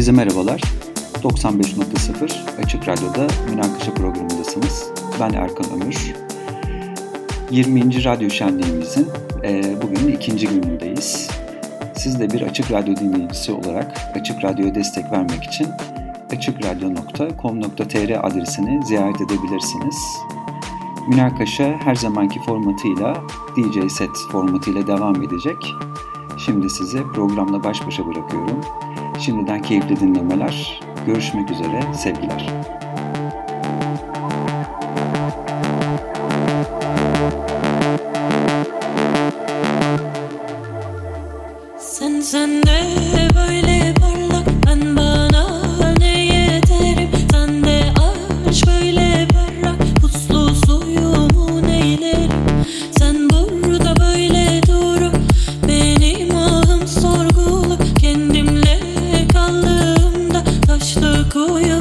Herkese merhabalar. 95.0 Açık Radyo'da Münakaşa programındasınız. Ben Erkan Ömür. 20. Radyo Şenliğimizin e, bugün ikinci günündeyiz. Siz de bir Açık Radyo dinleyicisi olarak Açık Radyo'ya destek vermek için açıkradyo.com.tr adresini ziyaret edebilirsiniz. Münakaşa her zamanki formatıyla DJ set formatıyla devam edecek. Şimdi size programla baş başa bırakıyorum. Şimdiden keyifli dinlemeler. Görüşmek üzere. Sevgiler. Taşlı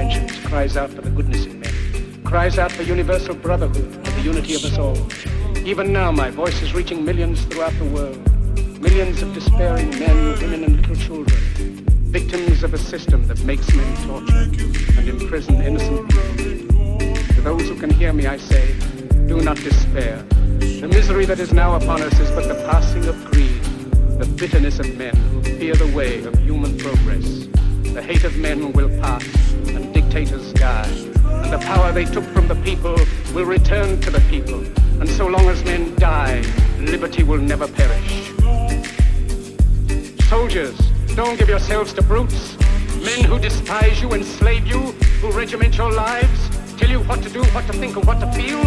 Inventions cries out for the goodness in men, cries out for universal brotherhood and the unity of us all. Even now, my voice is reaching millions throughout the world. Millions of despairing men, women, and little children, victims of a system that makes men torture and imprison innocent people. To those who can hear me, I say, do not despair. The misery that is now upon us is but the passing of greed, the bitterness of men who fear the way of human progress. The hate of men will pass, dictators die, and the power they took from the people will return to the people. And so long as men die, liberty will never perish. Soldiers, don't give yourselves to brutes. Men who despise you, enslave you, who regiment your lives, tell you what to do, what to think, and what to feel,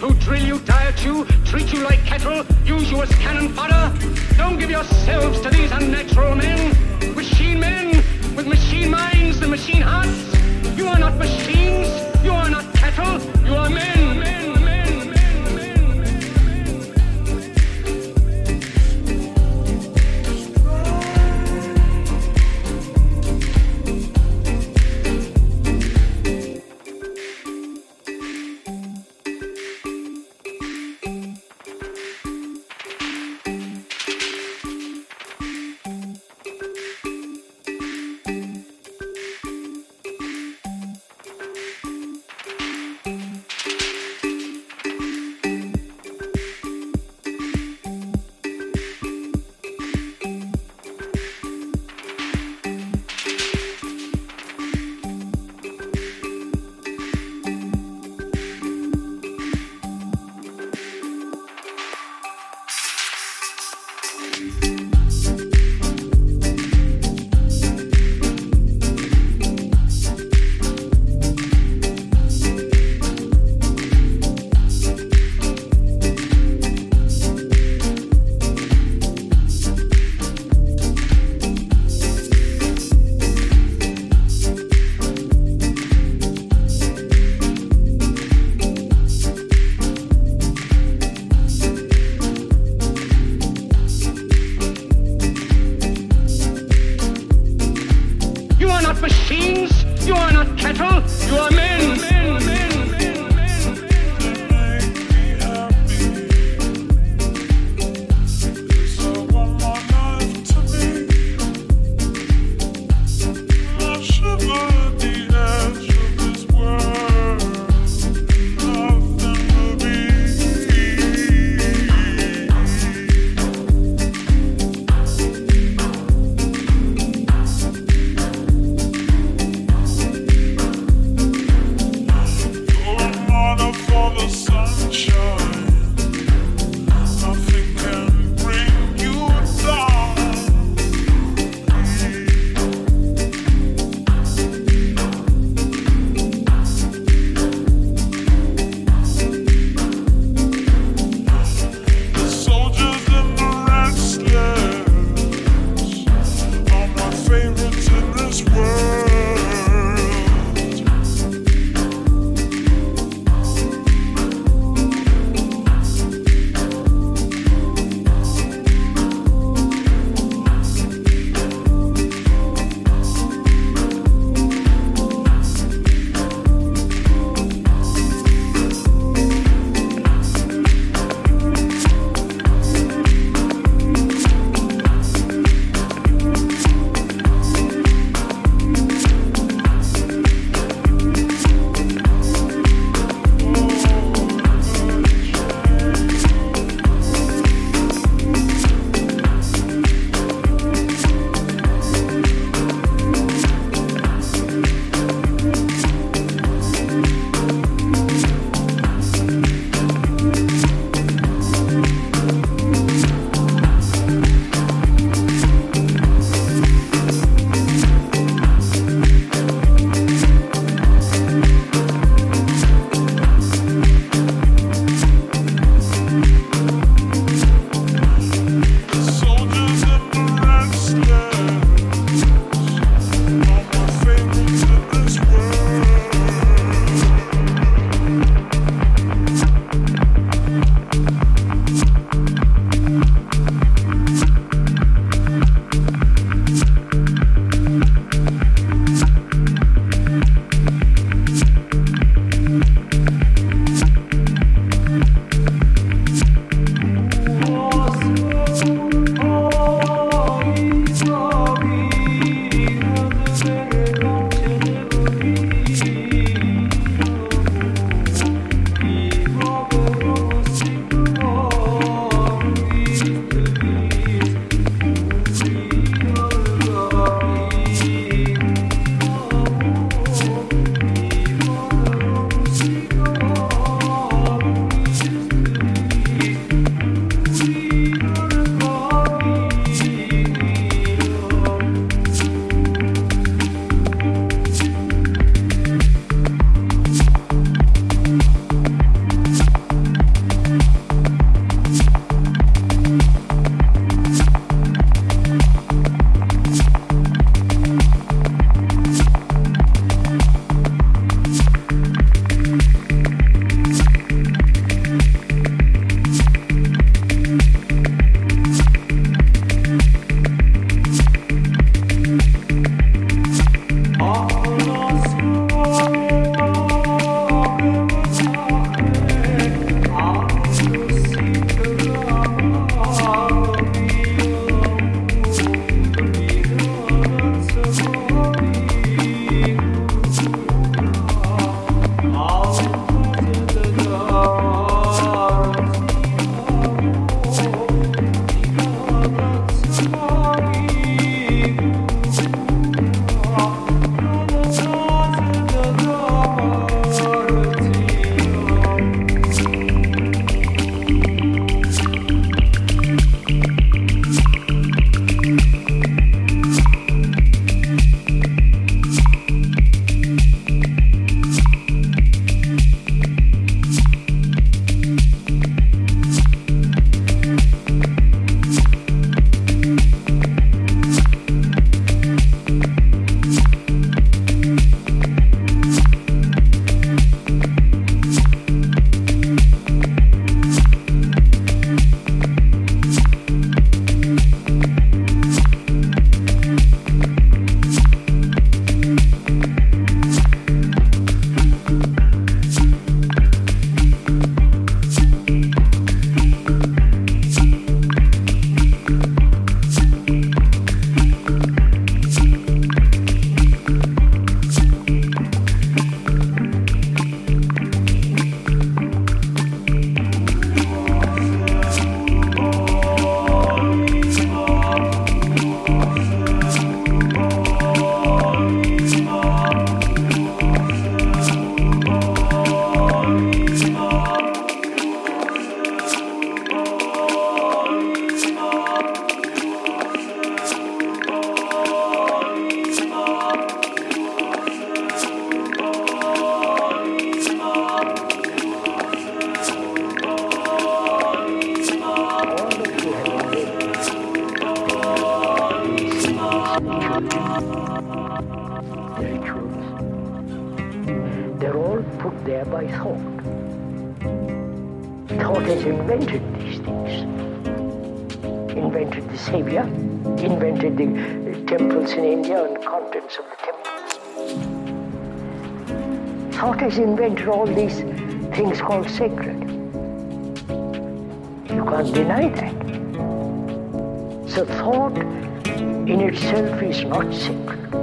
who drill you, diet you, treat you like cattle, use you as cannon fodder. Don't give yourselves to these unnatural men, machine men, with machine minds and machine hearts. You are not machines, you are not cattle, you are men, temples in India and contents of the temples. Thought has invented all these things called sacred. You can't deny that. So thought in itself is not sacred.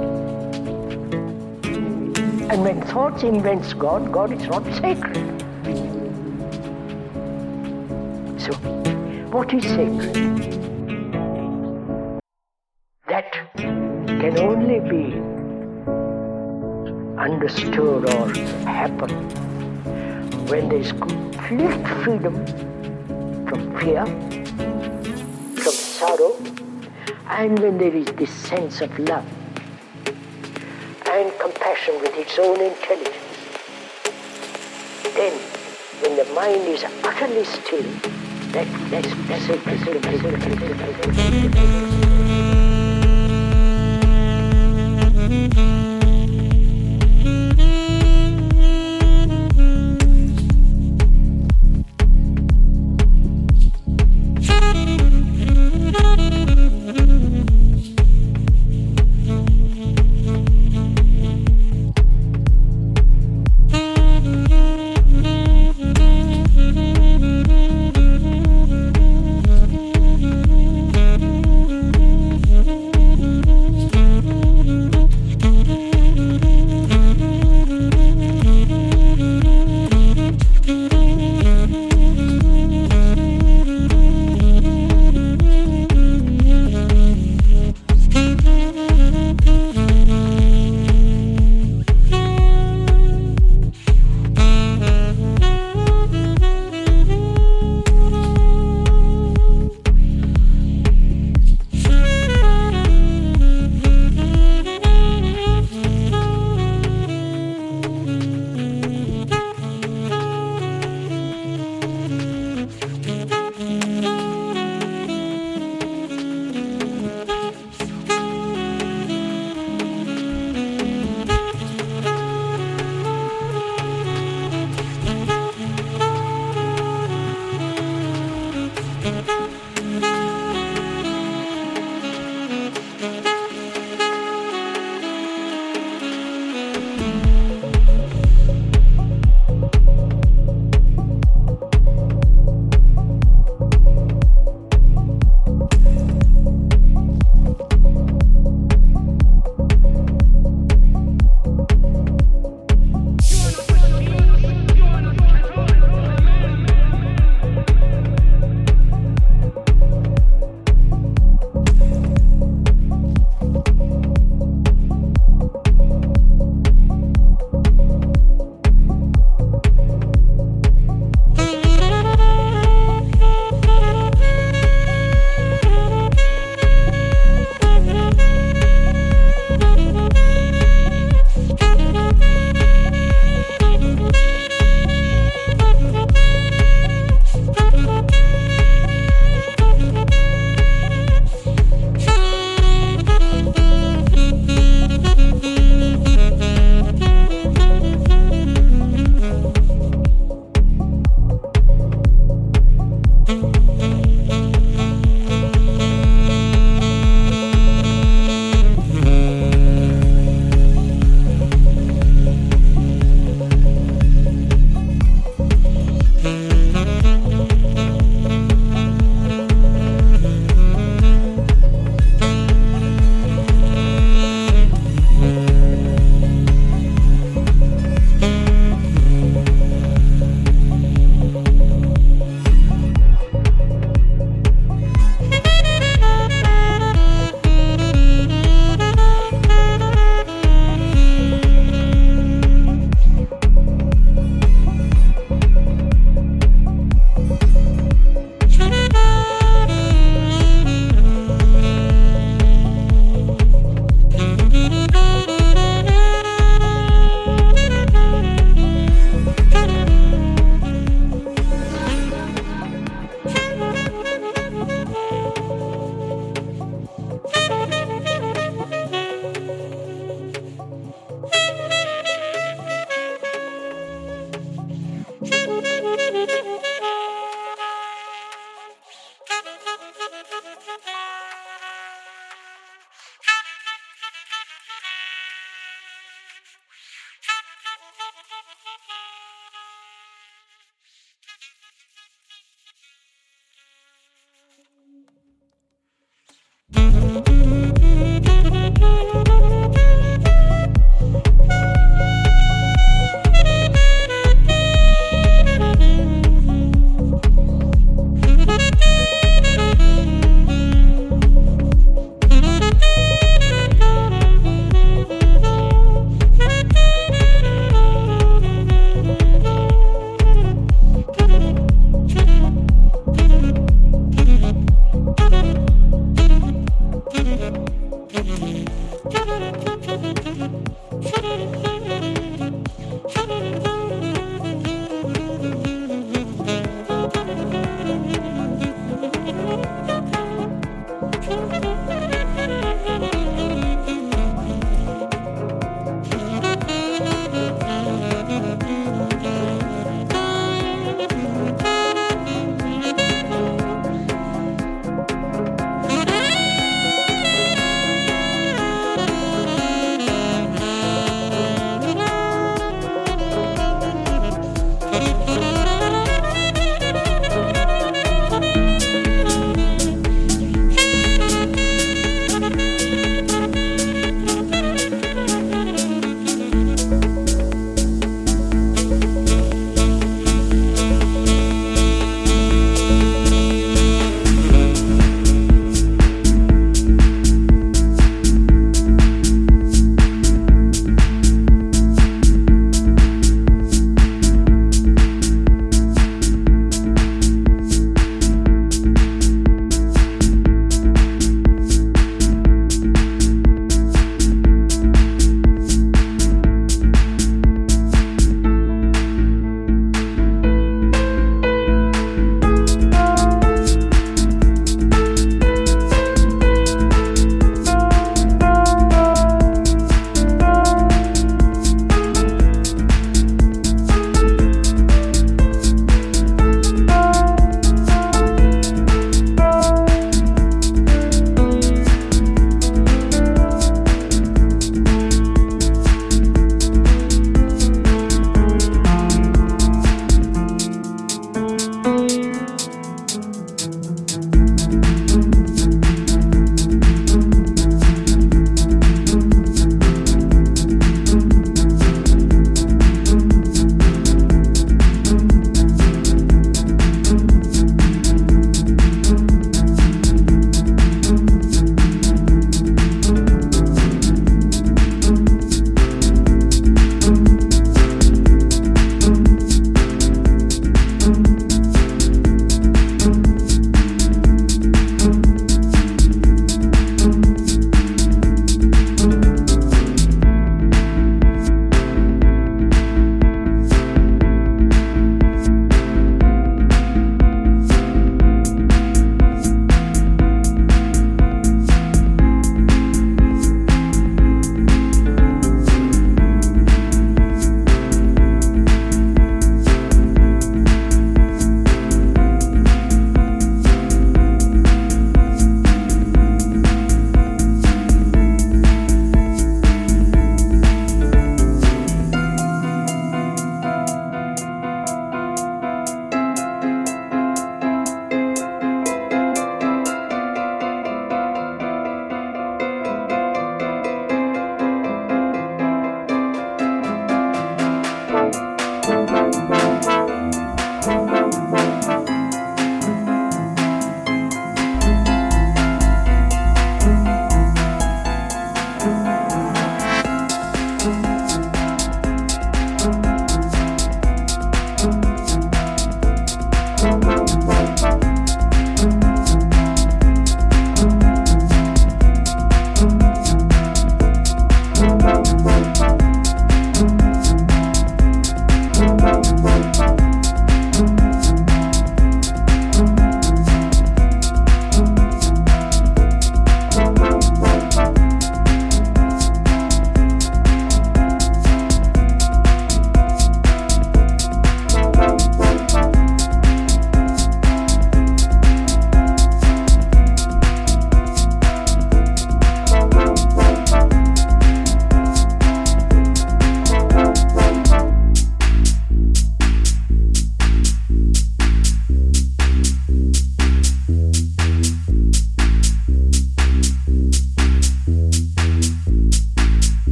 And when thought invents God, God is not sacred. So, what is sacred? Understood or happen when there is complete freedom from fear, from sorrow, and when there is this sense of love and compassion with its own intelligence. Then, when the mind is utterly still, that, that's, that's it, that's it, that's it, that's it, that's it.